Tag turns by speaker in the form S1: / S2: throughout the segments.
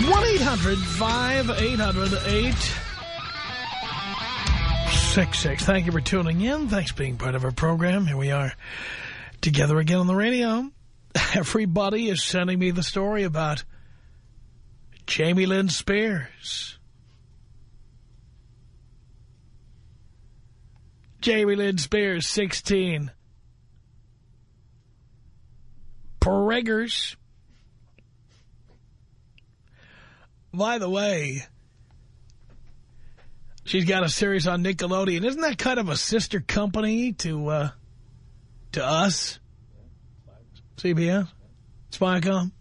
S1: 1-800-5800-866. Thank you for tuning in. Thanks for being part of our program. Here we are together again on the radio. Everybody is sending me the story about Jamie Lynn Spears. Jamie Lynn Spears, 16. Preggers. By the way, she's got a series on Nickelodeon. Isn't that kind of a sister company to uh, to us? CBS? Viacom?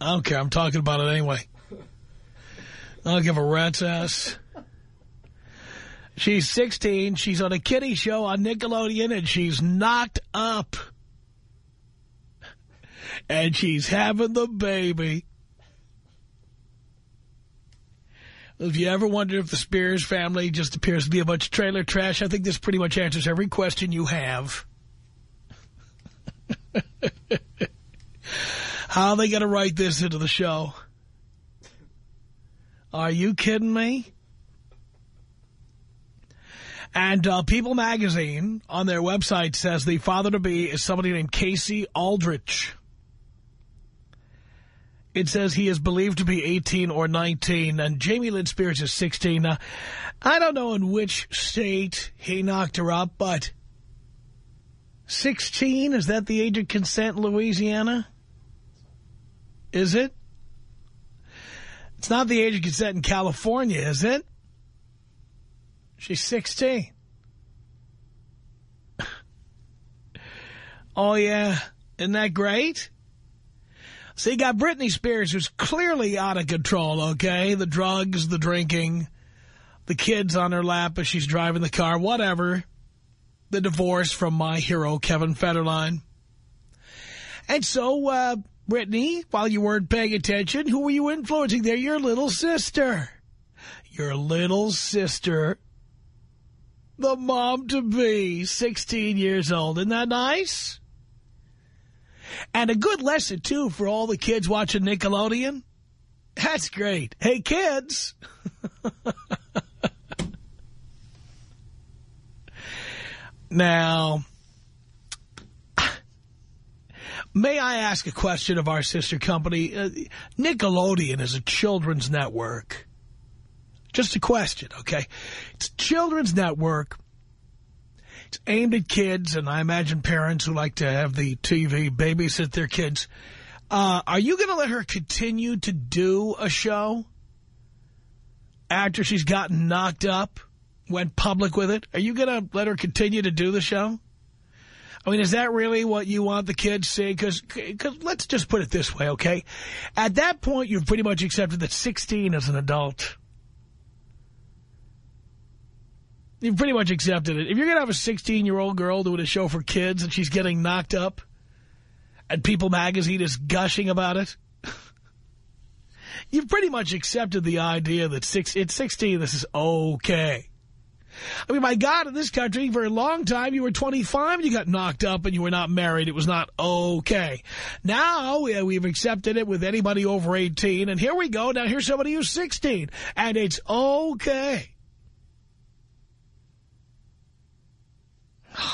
S1: I don't care. I'm talking about it anyway. I don't give a rat's ass. She's 16. She's on a kiddie show on Nickelodeon, and she's knocked up. And she's having the baby. If you ever wondered if the Spears family just appears to be a bunch of trailer trash, I think this pretty much answers every question you have. How are they going to write this into the show? Are you kidding me? And uh, People Magazine on their website says the father-to-be is somebody named Casey Aldridge. It says he is believed to be 18 or 19, and Jamie Lynn Spears is 16. Now, I don't know in which state he knocked her up, but 16, is that the age of consent in Louisiana? Is it? It's not the age of consent in California, is it? She's 16. oh, yeah. Isn't that great? So you got Britney Spears, who's clearly out of control, okay? The drugs, the drinking, the kids on her lap as she's driving the car, whatever. The divorce from my hero, Kevin Federline. And so, uh, Britney, while you weren't paying attention, who were you influencing there? Your little sister. Your little sister. The mom-to-be, 16 years old. Isn't that nice? And a good lesson, too, for all the kids watching Nickelodeon. That's great. Hey, kids. now, may I ask a question of our sister company? Uh, Nickelodeon is a children's network. Just a question, okay? It's a children's network. It's aimed at kids, and I imagine parents who like to have the TV babysit their kids. Uh, are you going to let her continue to do a show after she's gotten knocked up, went public with it? Are you going to let her continue to do the show? I mean, is that really what you want the kids to see? Because let's just put it this way, okay? At that point, you've pretty much accepted that 16 is an adult. You've pretty much accepted it. If you're going to have a 16-year-old girl doing a show for kids and she's getting knocked up and People Magazine is gushing about it, you've pretty much accepted the idea that six, it's 16, this is okay. I mean, my God, in this country, for a long time, you were 25 and you got knocked up and you were not married. It was not okay. Now, we've accepted it with anybody over 18, and here we go. Now, here's somebody who's 16, and it's okay.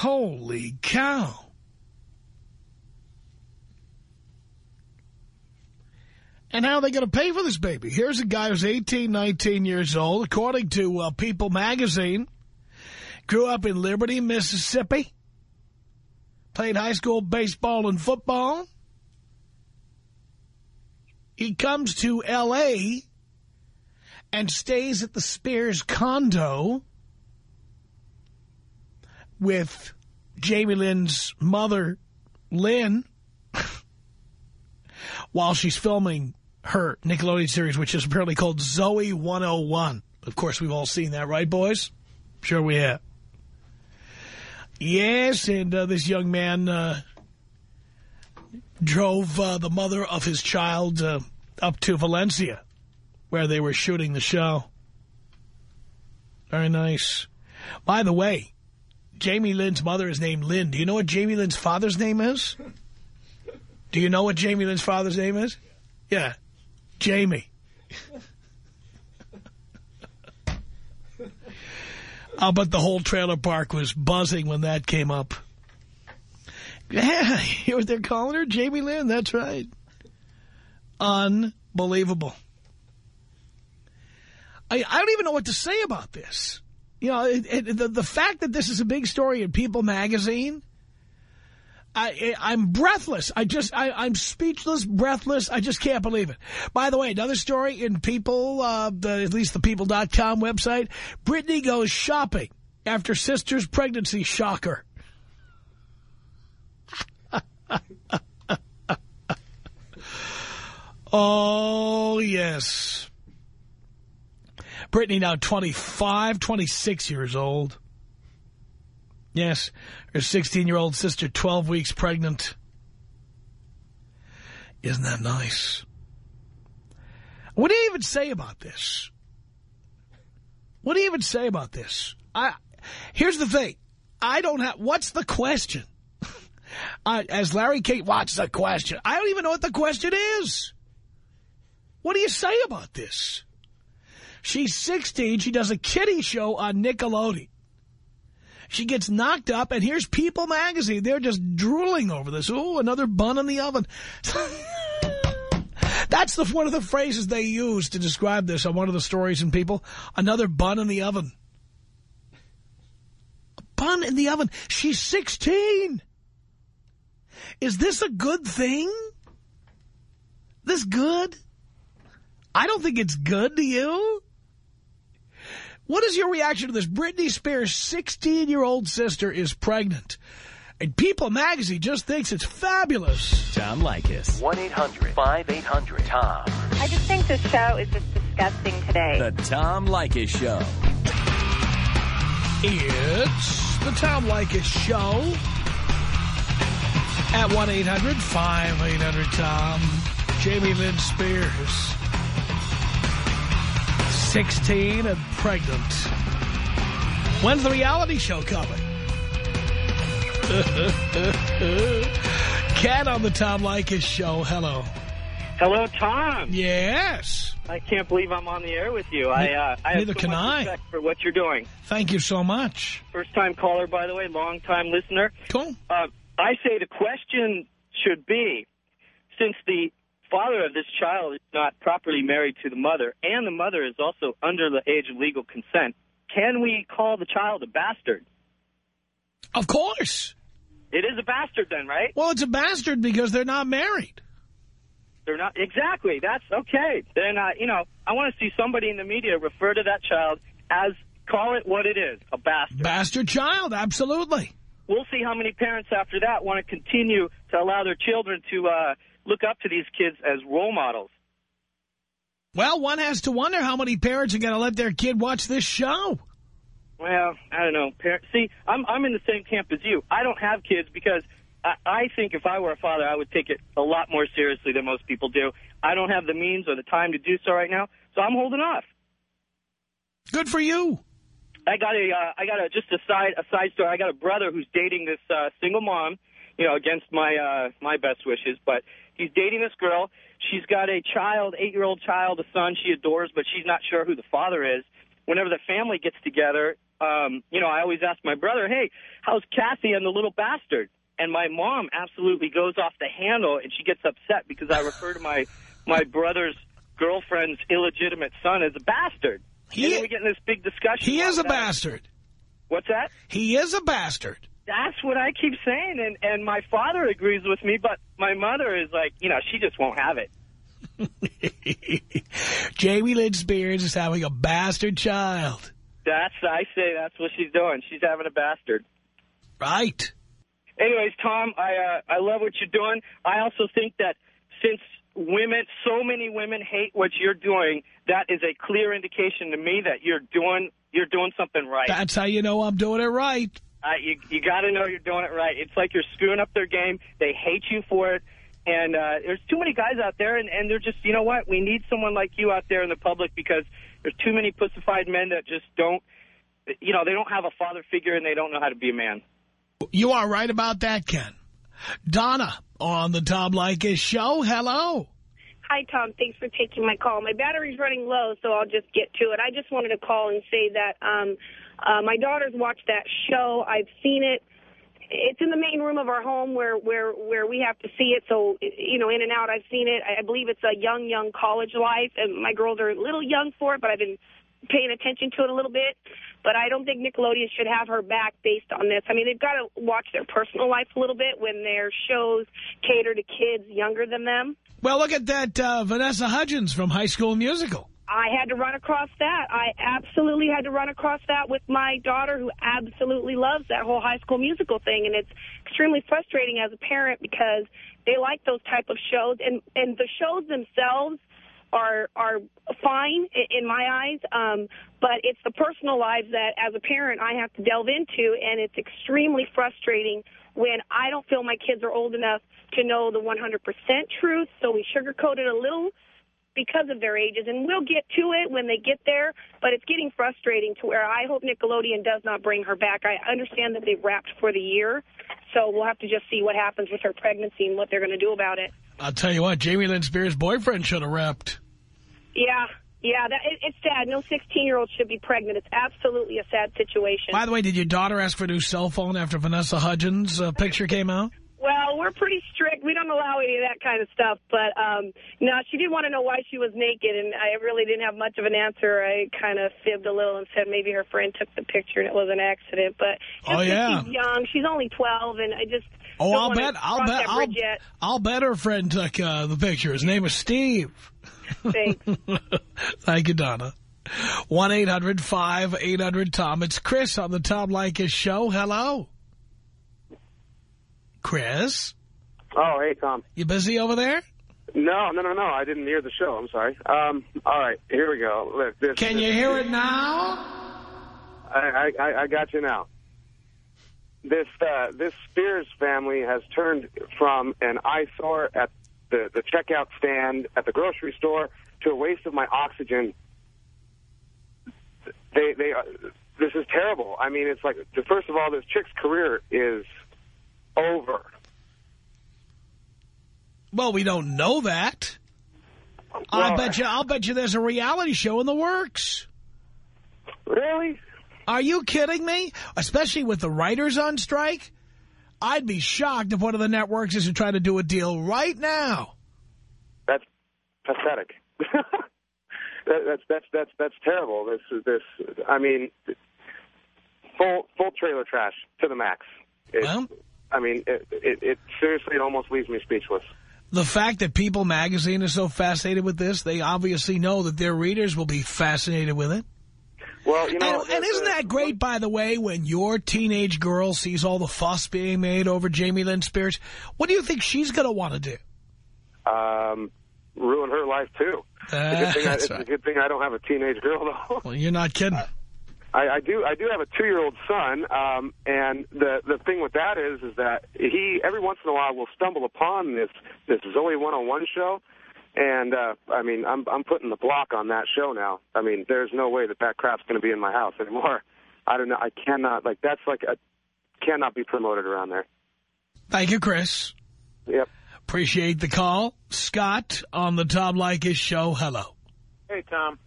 S1: Holy cow. And how are they going to pay for this baby? Here's a guy who's 18, 19 years old, according to uh, People magazine, grew up in Liberty, Mississippi, played high school baseball and football. He comes to L.A. and stays at the Spears condo with Jamie Lynn's mother, Lynn, while she's filming her Nickelodeon series, which is apparently called Zoey 101. Of course, we've all seen that, right, boys? Sure we have. Yes, and uh, this young man uh, drove uh, the mother of his child uh, up to Valencia, where they were shooting the show. Very nice. By the way, Jamie Lynn's mother is named Lynn. Do you know what Jamie Lynn's father's name is? Do you know what Jamie Lynn's father's name is? Yeah, Jamie. I'll bet the whole trailer park was buzzing when that came up. Yeah, hear what they're calling her? Jamie Lynn, that's right. Unbelievable. I, I don't even know what to say about this. You know, it, it, the, the fact that this is a big story in People magazine, I, I'm breathless. I just, I, I'm speechless, breathless. I just can't believe it. By the way, another story in People, uh, the, at least the People.com website, Britney goes shopping after sister's pregnancy shocker. oh, yes. Britney now 25, 26 years old. Yes, her 16-year-old sister 12 weeks pregnant. Isn't that nice? What do you even say about this? What do you even say about this? I Here's the thing. I don't have... What's the question? I, as Larry King, what's the question? I don't even know what the question is. What do you say about this? She's 16. She does a kiddie show on Nickelodeon. She gets knocked up, and here's People magazine. They're just drooling over this. Oh, another bun in the oven. That's the one of the phrases they use to describe this on one of the stories in People. Another bun in the oven. A bun in the oven. She's 16. Is this a good thing? This good? I don't think it's good to you. What is your reaction to this? Britney Spears' 16-year-old sister is pregnant. And People magazine just thinks it's fabulous.
S2: Tom Leykis. 1-800-5800-TOM.
S3: I just think this show is just disgusting today.
S2: The Tom Leykis Show.
S1: It's the Tom Leykis Show at 1-800-5800-TOM. Jamie Lynn Spears. 16 and pregnant. When's the reality show coming? Cat on the Tom Leykis show. Hello.
S4: Hello, Tom.
S1: Yes.
S4: I can't believe I'm on the air with you. I, uh, I
S1: Neither
S4: have so
S1: can I.
S4: respect for what you're doing.
S1: Thank you so much.
S4: First-time caller, by the way, long-time listener.
S1: Cool.
S4: Uh, I say the question should be, since the father of this child is not properly married to the mother, and the mother is also under the age of legal consent, can we call the child a bastard?
S1: Of course.
S4: It is a bastard then, right?
S1: Well, it's a bastard because they're not married.
S4: They're not exactly. That's okay. Then uh, you know, I want to see somebody in the media refer to that child as call it what it is, a bastard.
S1: Bastard child, absolutely.
S4: we'll see how many parents after that want to continue to allow their children to uh, look up to these kids as role models.
S1: Well, one has to wonder how many parents are going to let their kid watch this show.
S4: Well, I don't know. See, I'm I'm in the same camp as you. I don't have kids because I, I think if I were a father, I would take it a lot more seriously than most people do. I don't have the means or the time to do so right now, so I'm holding off.
S1: Good for you.
S4: I got a, uh, I got a, just a side, a side story. I got a brother who's dating this uh, single mom, you know, against my, uh, my best wishes, but he's dating this girl. She's got a child, eight-year-old child, a son she adores, but she's not sure who the father is. Whenever the family gets together, um, you know, I always ask my brother, hey, how's Kathy and the little bastard? And my mom absolutely goes off the handle, and she gets upset because I refer to my my brother's girlfriend's illegitimate son as a bastard.
S1: He-
S4: and then we get in this big discussion.
S1: He is a
S4: that.
S1: bastard.
S4: What's that?
S1: He is a bastard.
S4: That's what I keep saying, and and my father agrees with me, but my mother is like, you know, she just won't have it.
S1: Jamie Lynn Spears is having a bastard child.
S4: That's I say that's what she's doing. She's having a bastard.
S1: Right.
S4: Anyways, Tom, I uh, I love what you're doing. I also think that since women, so many women hate what you're doing, that is a clear indication to me that you're doing you're doing something right.
S1: That's how you know I'm doing it right.
S4: Uh, you you got to know you're doing it right. It's like you're screwing up their game. They hate you for it. And uh, there's too many guys out there, and, and they're just, you know what? We need someone like you out there in the public because there's too many pussified men that just don't, you know, they don't have a father figure and they don't know how to be a man.
S1: You are right about that, Ken. Donna on the Tom Leykis show. Hello.
S5: Hi, Tom. Thanks for taking my call. My battery's running low, so I'll just get to it. I just wanted to call and say that um, uh, my daughter's watched that show. I've seen it. It's in the main room of our home where where where we have to see it. So you know, in and out. I've seen it. I believe it's a young young college life, and my girls are a little young for it, but I've been paying attention to it a little bit. But I don't think Nickelodeon should have her back based on this. I mean, they've got to watch their personal life a little bit when their shows cater to kids younger than them.
S1: Well, look at that uh, Vanessa Hudgens from High School Musical.
S5: I had to run across that. I absolutely had to run across that with my daughter, who absolutely loves that whole High School Musical thing, and it's extremely frustrating as a parent because they like those type of shows, and and the shows themselves are are fine in my eyes, um, but it's the personal lives that, as a parent, I have to delve into, and it's extremely frustrating when I don't feel my kids are old enough to know the 100% truth, so we sugarcoat it a little because of their ages, and we'll get to it when they get there, but it's getting frustrating to where I hope Nickelodeon does not bring her back. I understand that they've wrapped for the year, so we'll have to just see what happens with her pregnancy and what they're going to do about it.
S1: I'll tell you what, Jamie Lynn Spears' boyfriend should have repped.
S5: Yeah, yeah, that, it, it's sad. No 16-year-old should be pregnant. It's absolutely a sad situation.
S1: By the way, did your daughter ask for a new cell phone after Vanessa Hudgens' uh, picture came out?
S5: Well, we're pretty strict. We don't allow any of that kind of stuff. But, um, no, she did want to know why she was naked, and I really didn't have much of an answer. I kind of fibbed a little and said maybe her friend took the picture and it was an accident. But just
S1: Oh, yeah.
S5: she's young. She's only 12, and I just
S1: Oh,
S5: don't
S1: I'll bet, I'll bet, I'll. I'll bet her friend took uh, the picture. His name is Steve.
S5: Thanks.
S1: Thank you, Donna. 1-800-5800-TOM. It's Chris on the Tom Leykis show. Hello. Chris,
S6: Oh, hey, Tom.
S1: you busy over there?
S6: No, no, no, no. I didn't hear the show. I'm sorry. Um, all right, here we go. Look, this,
S1: Can
S6: this-
S1: you hear it now?
S6: I, I, I got you now. This uh, this Spears family has turned from an eyesore at the, the checkout stand at the grocery store to a waste of my oxygen. They they uh, this is terrible. I mean, it's like first of all, this chick's career is over.
S1: Well, we don't know that. I bet you. I'll bet you there's a reality show in the works.
S6: Really?
S1: Are you kidding me? Especially with the writers on strike, I'd be shocked if one of the networks is to try to do a deal right now.
S6: That's pathetic. that, that's that's that's that's terrible. This this I mean, full full trailer trash to the max. It,
S1: Well-
S6: I mean, it, it it seriously it almost leaves me speechless.
S1: The fact that People magazine is so fascinated with this, they obviously know that their readers will be fascinated with it.
S6: Well, you know,
S1: And, and isn't that great, by the way, when your teenage girl sees all the fuss being made over Jamie Lynn Spears? What do you think she's going to want to do?
S6: Um, ruin her life too. It's a good thing I, it's
S1: right.
S6: a good thing I don't have a teenage girl though.
S1: Well, you're not kidding.
S6: I, I do. I do have a two-year-old son, um, and the the thing with that is, is that he every once in a while will stumble upon this this Zoey 101 show, and uh, I mean, I'm I'm putting the block on that show now. I mean, there's no way that that crap's going to be in my house anymore. I don't know. I cannot like that's like a cannot be promoted around there.
S1: Thank you, Chris.
S6: Yep.
S1: Appreciate the call. Scott on the Tom Leykis show. Hello.
S7: Hey, Tom.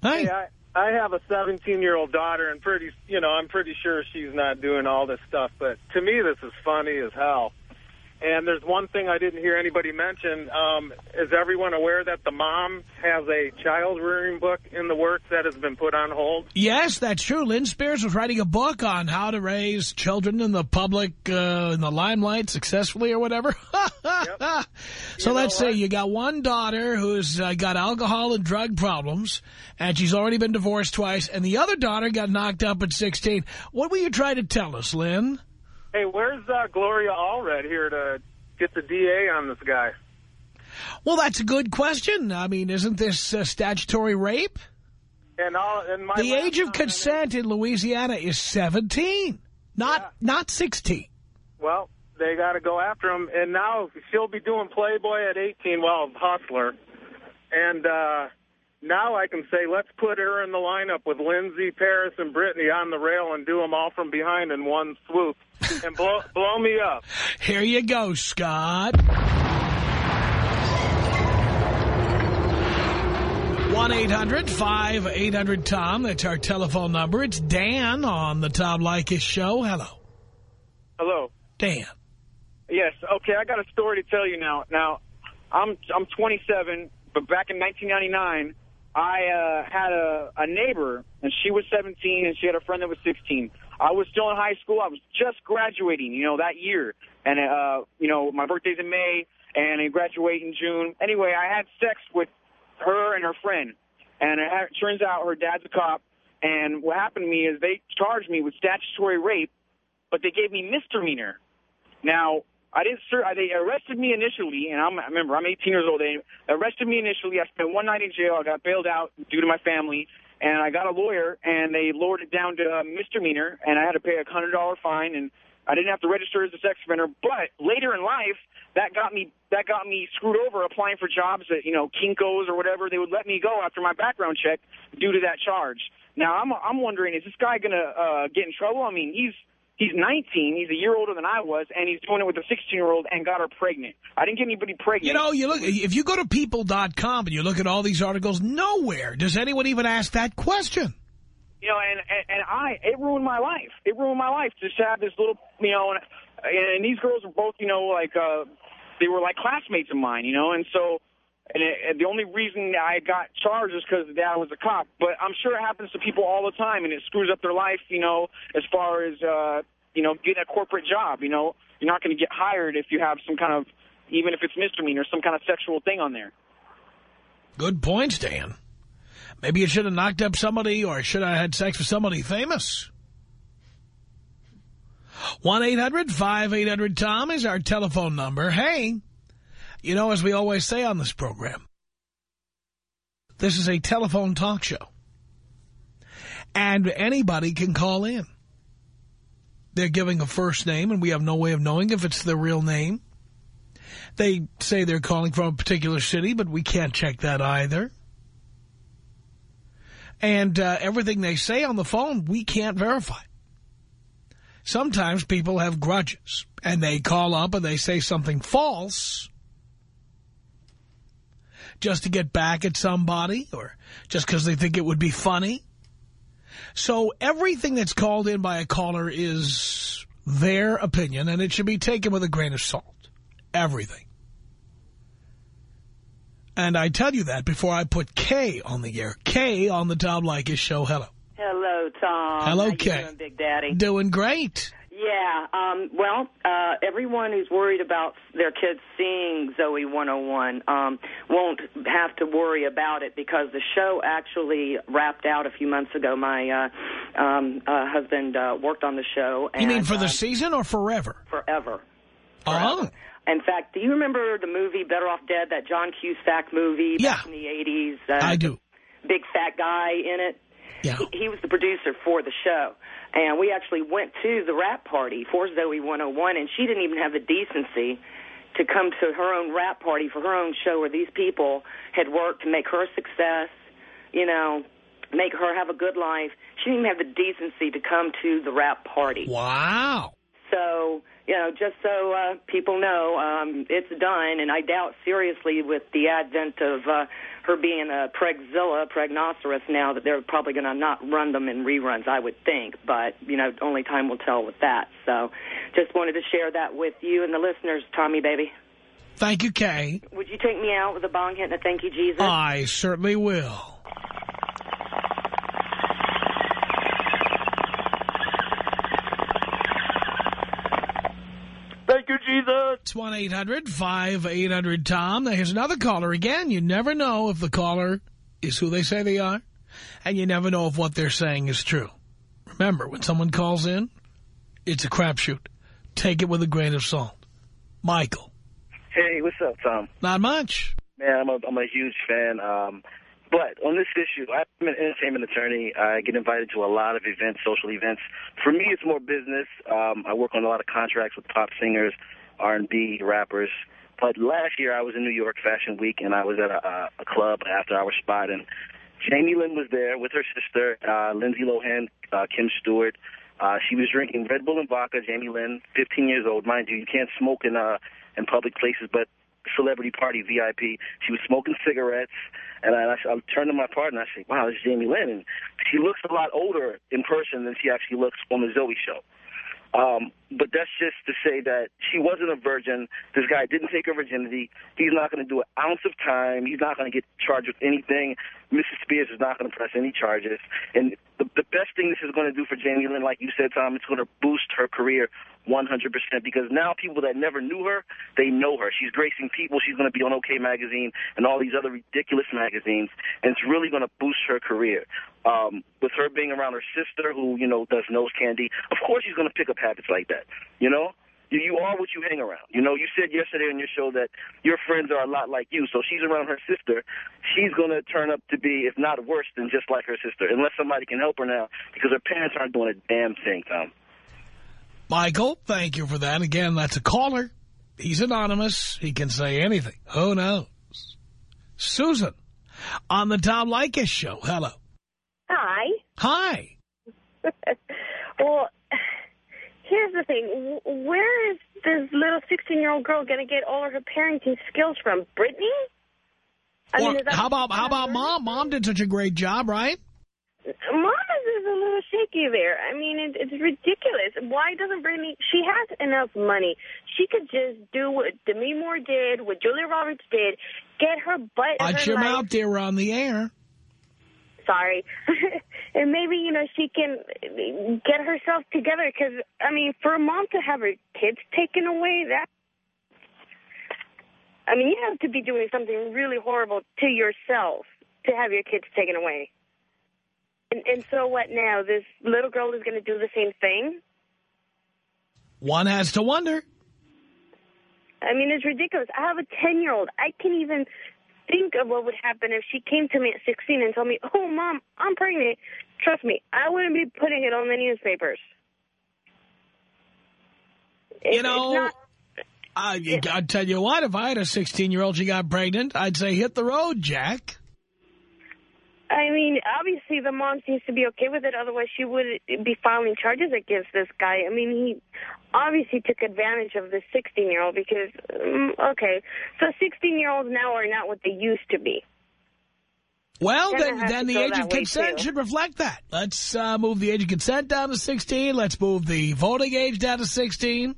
S1: Hey.
S7: Hey, I, I have a 17-year-old daughter, and pretty, you know, I'm pretty sure she's not doing all this stuff. But to me, this is funny as hell.
S8: And there's one thing I didn't hear anybody mention. Um, is everyone aware that the mom has a child rearing book in the works that has been put on hold?
S1: Yes, that's true. Lynn Spears was writing a book on how to raise children in the public, uh, in the limelight successfully or whatever. So
S8: You
S1: let's say
S8: what?
S1: you got one daughter who's uh, got alcohol and drug problems, and she's already been divorced twice, and the other daughter got knocked up at 16. What were you trying to tell us, Lynn?
S8: Hey, where's uh, Gloria Allred here to get the DA on this guy?
S1: Well, that's a good question. I mean, isn't this uh, statutory rape?
S8: And all and my
S1: The age of consent in Louisiana is 17, not
S8: Yeah.
S1: not 16.
S8: Well, they got to go after him, and now she'll be doing Playboy at 18. Well, Hustler, and uh, now I can say let's put her in the lineup with Lindsay, Paris, and Britney on the rail and do them all from behind in one swoop, and blow blow me up.
S1: Here you go, Scott. 1-800-5800-TOM. That's our telephone number. It's Dan on the Tom Leykis show. Hello.
S9: Hello.
S1: Dan.
S9: Yes. Okay, I got a story to tell you now. Now, I'm I'm 27, but back in 1999, I uh, had a, a neighbor, and she was 17, and she had a friend that was 16. I was still in high school. I was just graduating, you know, that year. And, uh, you know, my birthday's in May, and I graduate in June. Anyway, I had sex with her and her friend. And it turns out her dad's a cop. And what happened to me is they charged me with statutory rape, but they gave me misdemeanor. Now, I didn't. Sir, they arrested me initially, and I'm, I remember I'm 18 years old. They arrested me initially. I spent one night in jail. I got bailed out due to my family, and I got a lawyer, and they lowered it down to a misdemeanor, and I had to pay a hundred dollar fine, and I didn't have to register as a sex offender. But later in life, that got me that got me screwed over applying for jobs at you know Kinkos or whatever. They would let me go after my background check due to that charge. Now I'm I'm wondering, is this guy gonna uh, get in trouble? I mean, he's He's 19. He's a year older than I was, and he's doing it with a 16-year-old and got her pregnant. I didn't get anybody pregnant.
S1: You know, you look if you go to people.com and you look at all these articles, nowhere does anyone even ask that question.
S9: You know, and, and and I it ruined my life. It ruined my life just to have this little, you know, and, and these girls were both, you know, like uh, they were like classmates of mine, you know, and so. And, it, and the only reason I got charged is because the dad was a cop. But I'm sure it happens to people all the time, and it screws up their life, you know, as far as, uh, you know, getting a corporate job. You know, you're not going to get hired if you have some kind of, even if it's misdemeanor, some kind of sexual thing on there.
S1: Good points, Dan. Maybe you should have knocked up somebody or should have had sex with somebody famous. 1-800-5800-TOM is our telephone number. Hey, you know, as we always say on this program, this is a telephone talk show. And anybody can call in. They're giving a first name, and we have no way of knowing if it's their real name. They say they're calling from a particular city, but we can't check that either. And uh, everything they say on the phone, we can't verify. Sometimes people have grudges, and they call up and they say something false just to get back at somebody or just because they think it would be funny. So everything that's called in by a caller is their opinion, and it should be taken with a grain of salt. Everything. And I tell you that before I put Kay on the air. Kay on the Tom Leykis show. Hello.
S10: Hello, Tom.
S1: Hello,
S10: How
S1: Kay.
S10: doing, Big Daddy?
S1: Doing great.
S10: Yeah. Um, well, uh, everyone who's worried about their kids seeing Zoey 101 um, won't have to worry about it because the show actually wrapped out a few months ago. My uh, um, uh, husband uh, worked on the show. And,
S1: You mean for the
S10: uh,
S1: season or forever?
S10: forever?
S1: Oh.
S10: In fact, do you remember the movie Better Off Dead? That John Cusack movie
S1: Yeah.
S10: back in the 80s. Uh,
S1: I do.
S10: Big fat guy in it.
S1: Yeah.
S10: He, he was the producer for the show. And we actually went to the wrap party for Zoey 101, and she didn't even have the decency to come to her own wrap party for her own show where these people had worked to make her a success, you know, make her have a good life. She didn't even have the decency to come to the wrap party.
S1: Wow.
S10: So, you know, just so uh, people know, um, it's done, and I doubt seriously with the advent of uh, her being a pregzilla, pregnoceros now, that they're probably going to not run them in reruns, I would think. But, you know, only time will tell with that. So just wanted to share that with you and the listeners, Tommy, baby.
S1: Thank you, Kay.
S10: Would you take me out with a bong hit and a thank you, Jesus?
S1: I certainly will.
S11: Thank you, Jesus.
S1: It's 1-800-5800-TOM. Now, here's another caller. Again, you never know if the caller is who they say they are, and you never know if what they're saying is true. Remember, when someone calls in, it's a crapshoot. Take it with a grain of salt. Michael.
S12: Hey, what's up, Tom?
S1: Not much.
S12: Man, I'm a, I'm a huge fan. Um, but on this issue, I'm an entertainment attorney. I get invited to a lot of events, social events. For me, it's more business. Um, I work on a lot of contracts with pop singers, R&B rappers. But last year, I was in New York Fashion Week, and I was at a, a club after hour spot, and Jamie Lynn was there with her sister, uh, Lindsay Lohan, uh, Kim Stewart. Uh, she was drinking Red Bull and vodka. Jamie Lynn, 15 years old, mind you. You can't smoke in uh, in public places, but celebrity party VIP. She was smoking cigarettes, and I, I turned to my partner and I said, wow, this is Jamie Lynn. And she looks a lot older in person than she actually looks on the Zoey show. Um, but that's just to say that she wasn't a virgin. This guy didn't take her virginity. He's not going to do an ounce of time. He's not going to get charged with anything. Mrs. Spears is not going to press any charges. And the, the best thing this is going to do for Jamie Lynn, like you said, Tom, it's going to boost her career 100% because now people that never knew her, they know her. She's gracing people. She's going to be on OK Magazine and all these other ridiculous magazines, and it's really going to boost her career. Um, with her being around her sister, who, you know, does nose candy, of course she's going to pick up habits like that, you know? You, you are what you hang around. You know, you said yesterday on your show that your friends are a lot like you. So she's around her sister. She's going to turn up to be, if not worse, than just like her sister, unless somebody can help her now because her parents aren't doing a damn thing, Tom.
S1: Michael, thank you for that. Again, that's a caller. He's anonymous. He can say anything. Who knows? Susan, on the Tom Leykis show. Hello.
S13: Hi.
S1: Hi.
S13: well, here's the thing. Where is this little 16-year-old girl going to get all of her parenting skills from? Britney?
S1: I mean, how about how about mom? Mom did such a great job, right?
S13: Mom is a little shaky there. I mean, it, it's ridiculous. Why doesn't Britney? She has enough money. She could just do what Demi Moore did, what Julia Roberts did, get her butt.
S1: Watch your mouth, dear. We're on the air.
S13: Sorry. and maybe, you know, she can get herself together. Because, I mean, for a mom to have her kids taken away, that... I mean, you have to be doing something really horrible to yourself to have your kids taken away. And, and so what now? This little girl is going to do the same thing?
S1: One has to wonder.
S13: I mean, it's ridiculous. I have a 10-year-old. I can even think of what would happen if she came to me at 16 and told me, oh, Mom, I'm pregnant. Trust me, I wouldn't be putting it on the newspapers.
S1: You know, I, I'd tell you what, if I had a 16-year-old she got pregnant, I'd say hit the road, Jack.
S13: I mean, obviously the mom seems to be okay with it. Otherwise, she would be filing charges against this guy. I mean, he obviously took advantage of this 16-year-old because, um, okay, so 16-year-olds now are not what they used to be.
S1: Well, then, then the age of consent should reflect that. Let's uh, move the age of consent down to 16. Let's move the voting age down to 16.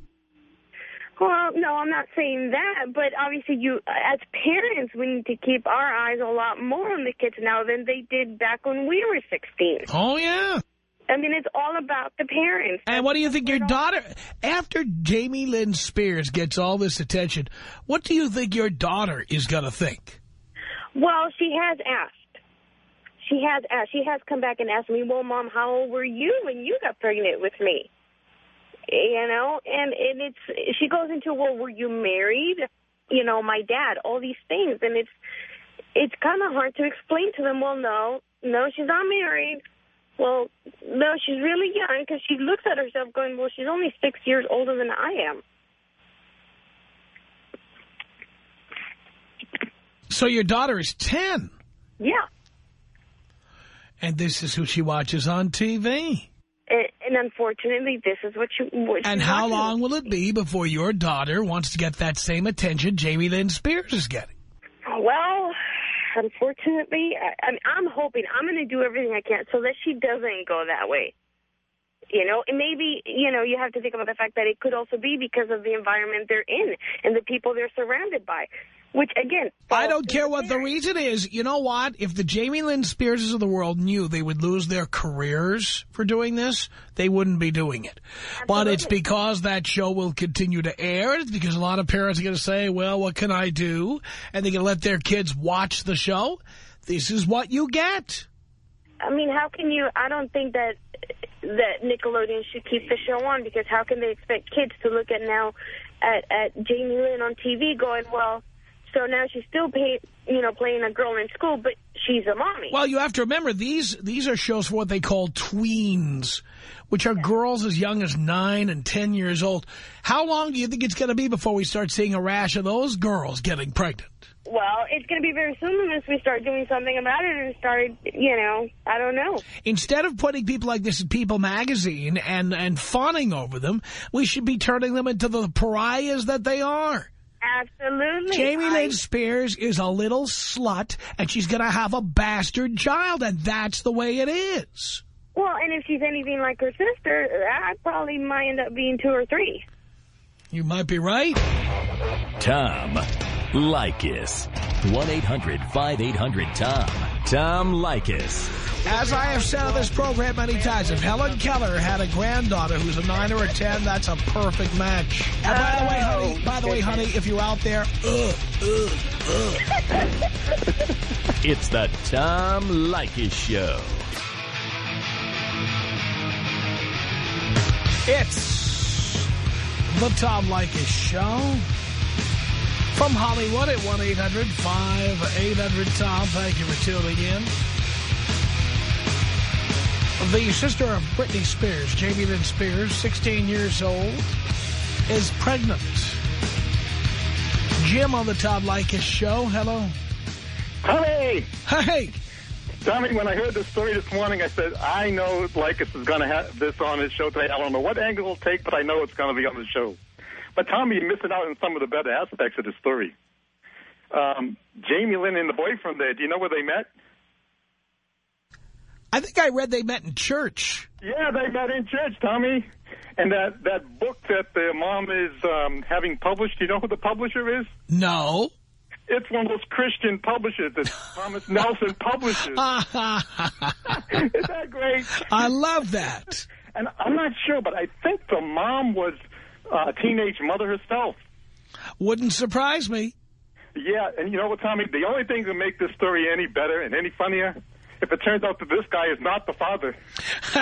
S13: Well, no, I'm not saying that, but obviously you, as parents, we need to keep our eyes a lot more on the kids now than they did back when we were 16.
S1: Oh, yeah.
S13: I mean, it's all about the parents.
S1: And what do you think your daughter, after Jamie Lynn Spears gets all this attention, what do you think your daughter is going to think?
S13: Well, she has asked. She has asked. She has come back and asked me, well, Mom, how old were you when you got pregnant with me? You know, and, and it's, she goes into, well, were you married? You know, my dad, all these things. And it's, it's kind of hard to explain to them, well, no, no, she's not married. Well, no, she's really young because she looks at herself going, well, she's only six years older than I am.
S1: So your daughter is 10?
S13: Yeah.
S1: And this is who she watches on TV?
S13: And, and unfortunately, this is what you. What
S1: And how long will it be before your daughter wants to get that same attention Jamie Lynn Spears is getting?
S13: Well, unfortunately, I, I mean, I'm hoping I'm going to do everything I can so that she doesn't go that way. You know, and maybe, you know, you have to think about the fact that it could also be because of the environment they're in and the people they're surrounded by, which, again...
S1: I don't care what the reason is. You know what? If the Jamie Lynn Spearses of the world knew they would lose their careers for doing this, they wouldn't be doing it. But it's because that show will continue to air. It's because a lot of parents are going to say, well, what can I do? And they're going to let their kids watch the show. This is what you get.
S13: I mean, how can you... I don't think that that Nickelodeon should keep the show on because how can they expect kids to look at now at, at Jamie Lynn on TV going, well, so now she's still pay, you know, playing a girl in school, but she's a mommy.
S1: Well, you have to remember, these these are shows for what they call tweens, which are girls as young as 9 and 10 years old. How long do you think it's going to be before we start seeing a rash of those girls getting pregnant?
S13: Well, it's going to be very soon unless we start doing something about it and start, you know, I don't know.
S1: Instead of putting people like this in People magazine and, and fawning over them, we should be turning them into the pariahs that they are.
S13: Absolutely.
S1: Jamie
S13: I-
S1: Lynn Spears is a little slut, and she's going to have a bastard child, and that's the way it is.
S13: Well, and if she's anything like her sister, I probably might end up being two or three.
S1: You might be right.
S2: Tom Leykis. 1-800-5800-TOM. Tom Leykis.
S1: As I have said on this program many times, if Helen Keller had a granddaughter who's a 9 or a 10, that's a perfect match. And by the way, honey, oh. by the way, honey, if you're out there, ugh, ugh, ugh.
S2: It's the Tom Leykis Show.
S1: It's the Tom Leykis Show. From Hollywood at 1-800-5800-TOM. Thank you for tuning in. The sister of Britney Spears, Jamie Lynn Spears, 16 years old, is pregnant. Jim on the Tom Leykis Show. Hello.
S7: Hey!
S1: Hey!
S7: Tommy, when I heard this story this morning, I said, I know Leykis is going to have this on his show today. I don't know what angle it'll take, but I know it's going to be on the show. But Tommy, you're missing out on some of the better aspects of the story. Um, Jamie Lynn and the boyfriend there, do you know where they met?
S1: I think I read they met in church.
S7: Yeah, they met in church, Tommy. And that, that book that the mom is um, having published, do you know who the publisher is?
S1: No.
S7: It's one of those Christian publishers that Thomas Nelson publishes. Isn't that great?
S1: I love that.
S7: And I'm not sure, but I think the mom was a teenage mother herself.
S1: Wouldn't surprise me.
S7: Yeah, and you know what, Tommy? The only thing to make this story any better and any funnier, if it turns out that this guy is not the father. hey,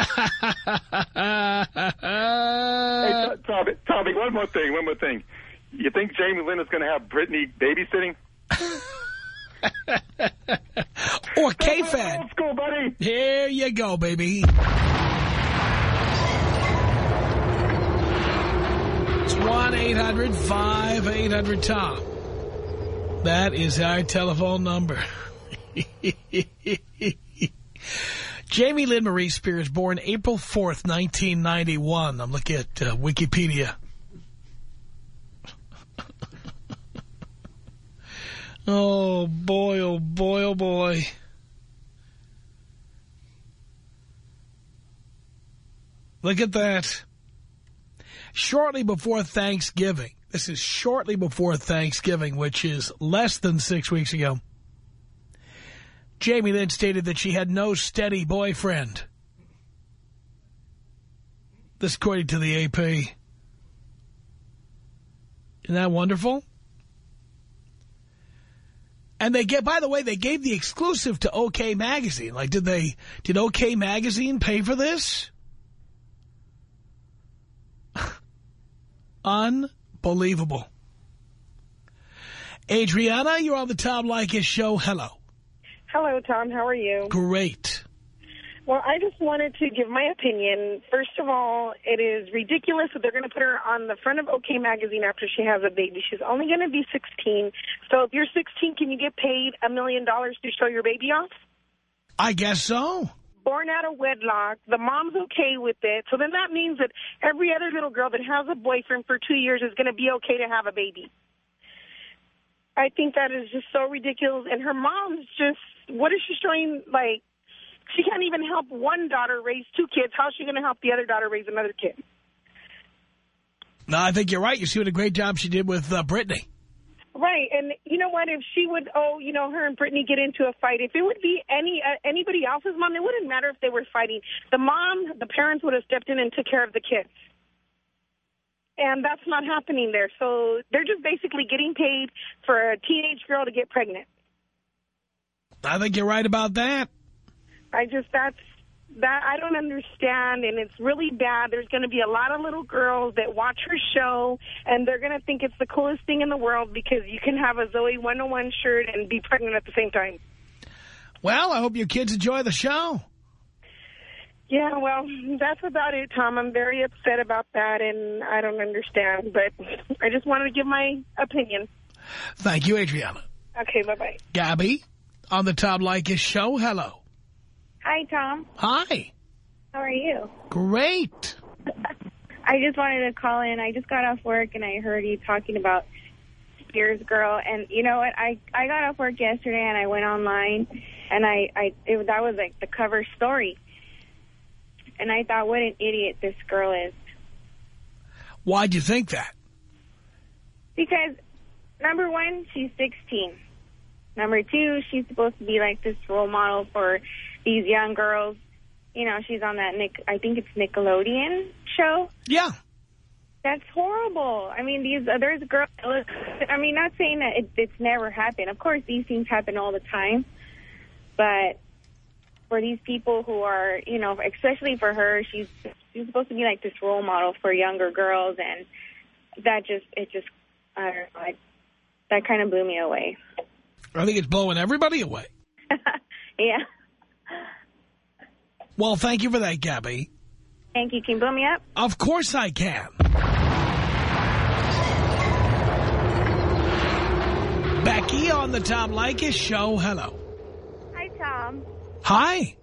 S7: Tommy, Tommy, one more thing, one more thing. You think Jamie Lynn is going to have Britney babysitting?
S1: or K-Fed.
S7: Old school, buddy.
S1: Here you go, baby. It's 1-800-5800-TOM. That is our telephone number. Jamie Lynn Marie Spears, born April 4th, 1991. I'm looking at uh, Wikipedia. oh, boy, oh, boy, oh, boy. Look at that. Shortly before Thanksgiving, this is shortly before Thanksgiving, which is less than six weeks ago, Jamie Lynn stated that she had no steady boyfriend. This according to the AP. Isn't that wonderful? And they get, by the way, they gave the exclusive to OK Magazine. Like, did they, did OK Magazine pay for this? Unbelievable. Adriana, you're on the Tom Leykis show. Hello.
S11: Hello, Tom. How are you?
S1: Great.
S11: Well, I just wanted to give my opinion. First of all, it is ridiculous that they're going to put her on the front of OK Magazine after she has a baby. She's only going to be 16. So if you're 16, can you get paid a million dollars to show your baby off?
S1: I guess so.
S5: born out of wedlock. The mom's okay with it. So then that means that every other little girl that has a boyfriend for two years is going to be okay to have a baby. I think that is just so ridiculous. And her mom's just, what is she showing? Like, she can't even help one daughter raise two kids. How is she going to help the other daughter raise another kid?
S1: No, I think you're right. You see what a great job she did with uh, Britney.
S5: Right, and you know what? If she would, oh, you know, her and Britney get into a fight. If it would be any uh, anybody else's mom, it wouldn't matter if they were fighting. The mom, the parents would have stepped in and took care of the kids. And that's not happening there. So they're just basically getting paid for a teenage girl to get pregnant.
S1: I think you're right about that.
S5: I just, that's, that I don't understand, and it's really bad. There's going to be a lot of little girls that watch her show, and they're going to think it's the coolest thing in the world because you can have a Zoey 101 shirt and be pregnant at the same time.
S1: Well, I hope your kids enjoy the show.
S5: Yeah, well, that's about it, Tom. I'm very upset about that, and I don't understand, but I just wanted to give my opinion.
S1: Thank you, Adriana.
S5: Okay, bye-bye.
S1: Gabby, on the Tom Leykis show, hello.
S14: Hi, Tom.
S1: Hi.
S14: How are you?
S1: Great.
S14: I just wanted to call in. I just got off work, and I heard you talking about Spears Girl. And you know what? I, I got off work yesterday, and I went online, and I, I it, that was like the cover story. And I thought, what an idiot this girl is.
S1: Why'd you think that?
S14: Because, number one, she's 16. Number two, she's supposed to be like this role model for these young girls. You know, she's on that, Nick. I think it's Nickelodeon show.
S1: Yeah.
S14: That's horrible. I mean, these uh, other girls. Uh, I mean, not saying that it, it's never happened. Of course, these things happen all the time. But for these people who are, you know, especially for her, she's she's supposed to be like this role model for younger girls, and that just it just I don't know. I, that kind of blew me away.
S1: I think it's blowing everybody away.
S14: yeah.
S1: Well, thank you for that, Gabby.
S14: Thank you. Can you blow me up?
S1: Of course I can. Becky on the Tom Leykis show. Hello.
S15: Hi, Tom.
S1: Hi.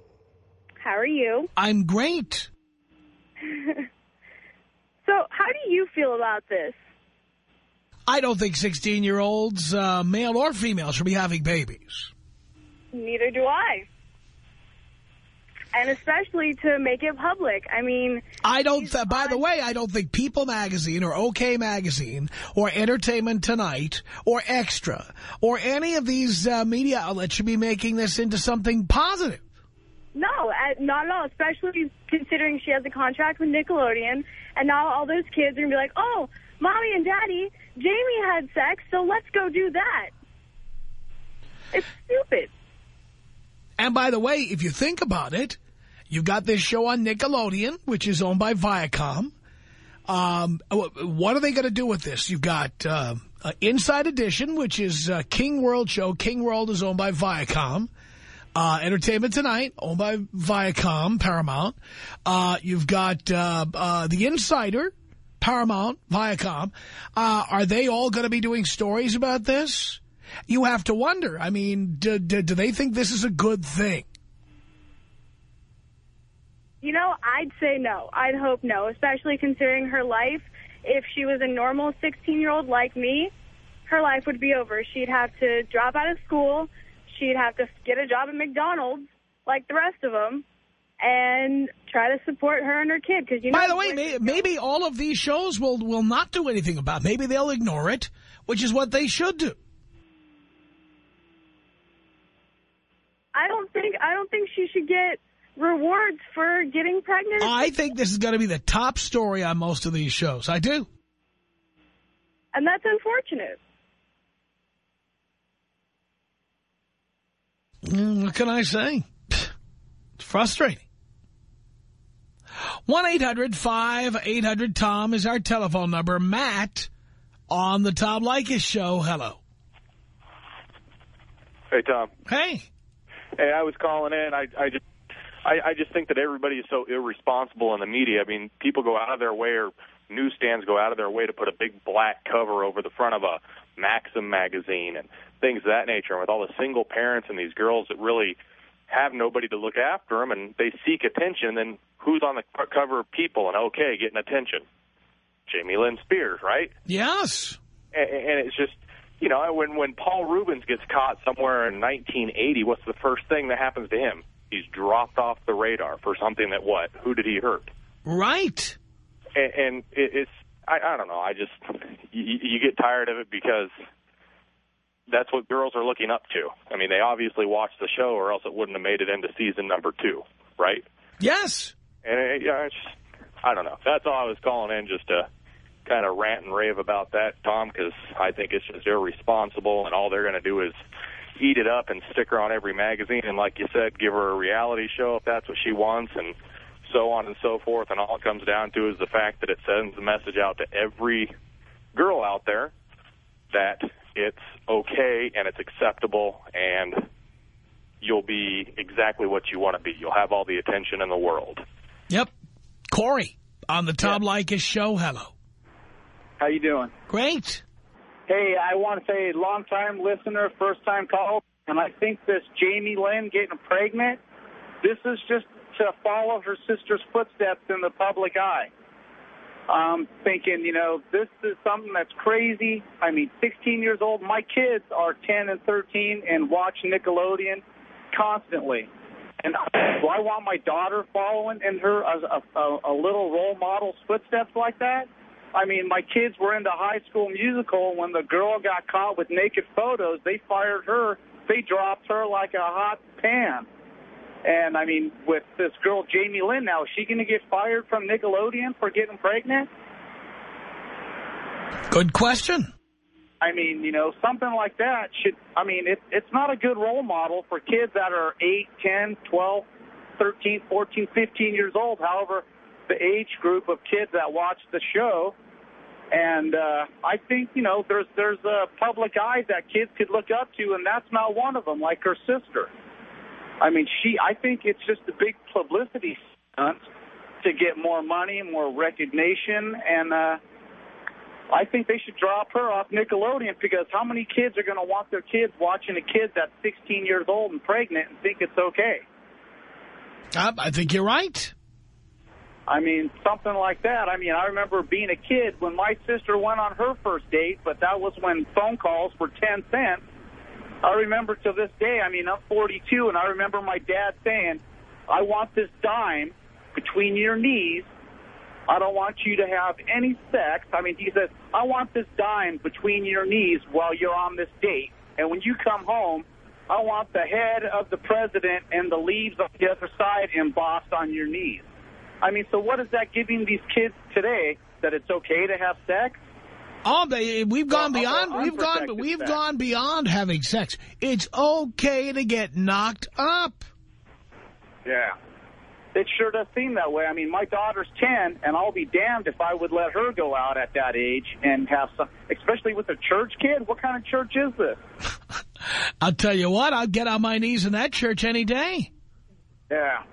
S15: How are you?
S1: I'm great.
S15: so how do you feel about this?
S1: I don't think 16-year-olds, uh, male or female, should be having babies.
S15: Neither do I. And especially to make it public. I mean...
S1: I don't, th by the way, I don't think People Magazine or OK Magazine or Entertainment Tonight or Extra or any of these uh, media outlets should be making this into something positive.
S15: No, uh, not at all, especially considering she has a contract with Nickelodeon, and now all those kids are going to be like, oh, Mommy and Daddy, Jamie had sex, so let's go do that. It's stupid.
S1: And by the way, if you think about it, you've got this show on Nickelodeon, which is owned by Viacom. Um, what are they going to do with this? You've got uh, uh, Inside Edition, which is a King World show. King World is owned by Viacom. Uh, Entertainment Tonight, owned by Viacom, Paramount. Uh, you've got uh, uh, The Insider, Paramount, Viacom. Uh, are they all going to be doing stories about this? You have to wonder. I mean, do, do, do they think this is a good thing?
S15: You know, I'd say no. I'd hope no, especially considering her life. If she was a normal 16-year-old like me, her life would be over. She'd have to drop out of school. She'd have to get a job at McDonald's like the rest of them and try to support her and her kid. Cause you know,
S1: By the way, may, maybe all of these shows will, will not do anything about it. Maybe they'll ignore it, which is what they should do.
S15: I don't think I don't think she should get rewards for getting pregnant.
S1: I think this is going to be the top story on most of these shows. I do.
S15: And that's unfortunate.
S1: Mm, what can I say? It's frustrating. 1-800-5800-TOM is our telephone number. Matt on the Tom Leykis show. Hello.
S16: Hey, Tom.
S1: Hey.
S16: Hey, I was calling in. I, I just I, I just think that everybody is so irresponsible in the media. I mean, people go out of their way or newsstands go out of their way to put a big black cover over the front of a Maxim magazine and things of that nature. And with all the single parents and these girls that really have nobody to look after them, and they seek attention. Then who's on the cover of People and OK getting attention? Jamie Lynn Spears, right?
S1: Yes.
S16: And, and it's just, you know, when when Paul Reubens gets caught somewhere in 1980, what's the first thing that happens to him? He's dropped off the radar for something that what? Who did he hurt?
S1: Right.
S16: And, and it, it's I, I don't know. I just you, you get tired of it because that's what girls are looking up to. I mean, they obviously watched the show, or else it wouldn't have made it into season number two, right?
S1: Yes.
S16: And it, yeah, it's just, I don't know. That's all I was calling in just to kind of rant and rave about that, Tom, because I think it's just irresponsible, and all they're going to do is eat it up and stick her on every magazine, and like you said, give her a reality show if that's what she wants, and so on and so forth. And all it comes down to is the fact that it sends a message out to every girl out there that it's okay and it's acceptable and you'll be exactly what you want to be. You'll have all the attention in the world.
S1: Yep. Corey on the Tom Leykis show. Hello.
S17: How you doing?
S1: Great.
S17: Hey, I want to say long-time listener, first-time call, and I think this Jamie Lynn getting pregnant, this is just to follow her sister's footsteps in the public eye. Um, thinking, you know, this is something that's crazy. I mean, 16 years old. My kids are 10 and 13 and watch Nickelodeon constantly. And do I want my daughter following in her a, a, a little role model's footsteps like that? I mean, my kids were into High School Musical. When the girl got caught with naked photos, they fired her. They dropped her like a hot pan. And, I mean, with this girl, Jamie Lynn, now, is she going to get fired from Nickelodeon for getting pregnant?
S1: Good question.
S17: I mean, you know, something like that should, I mean, it, it's not a good role model for kids that are 8, 10, 12, 13, 14, 15 years old. However, the age group of kids that watch the show. And uh, I think, you know, there's there's a public eye that kids could look up to, and that's not one of them, like her sister. I mean, she. I think it's just a big publicity stunt to get more money, more recognition, and uh, I think they should drop her off Nickelodeon because how many kids are going to want their kids watching a kid that's 16 years old and pregnant and think it's okay?
S1: Uh, I think you're right.
S17: I mean, something like that. I mean, I remember being a kid when my sister went on her first date, but that was when phone calls were 10 cents. I remember to this day, I mean, I'm 42, and I remember my dad saying, I want this dime between your knees. I don't want you to have any sex. I mean, he says, I want this dime between your knees while you're on this date. And when you come home, I want the head of the president and the leaves on the other side embossed on your knees. I mean, so what is that giving these kids today? That it's okay to have sex?
S1: Oh, we've gone
S17: Well,
S1: beyond. We've gone. We've
S17: sex.
S1: gone beyond having sex. It's okay to get knocked up.
S17: Yeah. It sure does seem that way. I mean, my daughter's 10, and I'll be damned if I would let her go out at that age and have some, especially with a church kid. What kind of church is this?
S1: I'll tell you what. I'll get on my knees in that church any day.
S17: Yeah.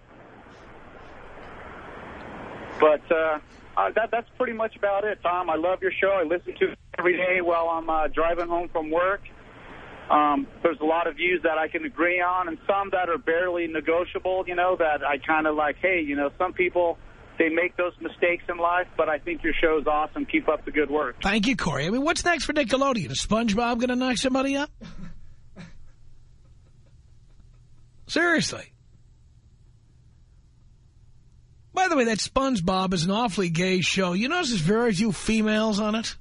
S17: But uh, uh, that that's pretty much about it, Tom. I love your show. I listen to it every day while I'm uh, driving home from work. Um, there's a lot of views that I can agree on, and some that are barely negotiable. You know, that I kind of like. Hey, you know, some people they make those mistakes in life, but I think your show's awesome. Keep up the good work.
S1: Thank you, Corey. I mean, what's next for Nickelodeon? Is SpongeBob going to knock somebody up? Seriously. By the way, that SpongeBob is an awfully gay show. You notice there's very few females on it?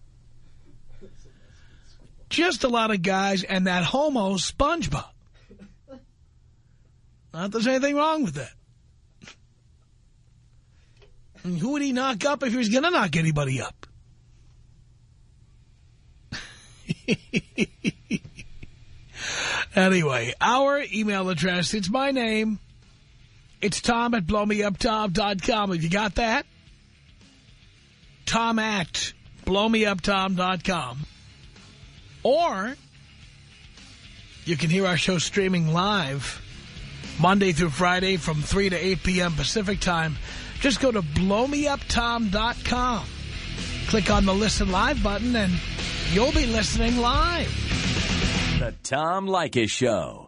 S1: Just a lot of guys and that homo SpongeBob. Not there's anything wrong with that. Mean, who would he knock up if he was going to knock anybody up? anyway, our email address, it's my name. It's Tom at blowmeuptom.com. Have you got that? Tom at blowmeuptom.com. Or you can hear our show streaming live Monday through Friday from 3 to 8 p.m. Pacific time. Just go to blowmeuptom.com. Click on the Listen Live button and you'll be listening live.
S2: The Tom Leykis Show.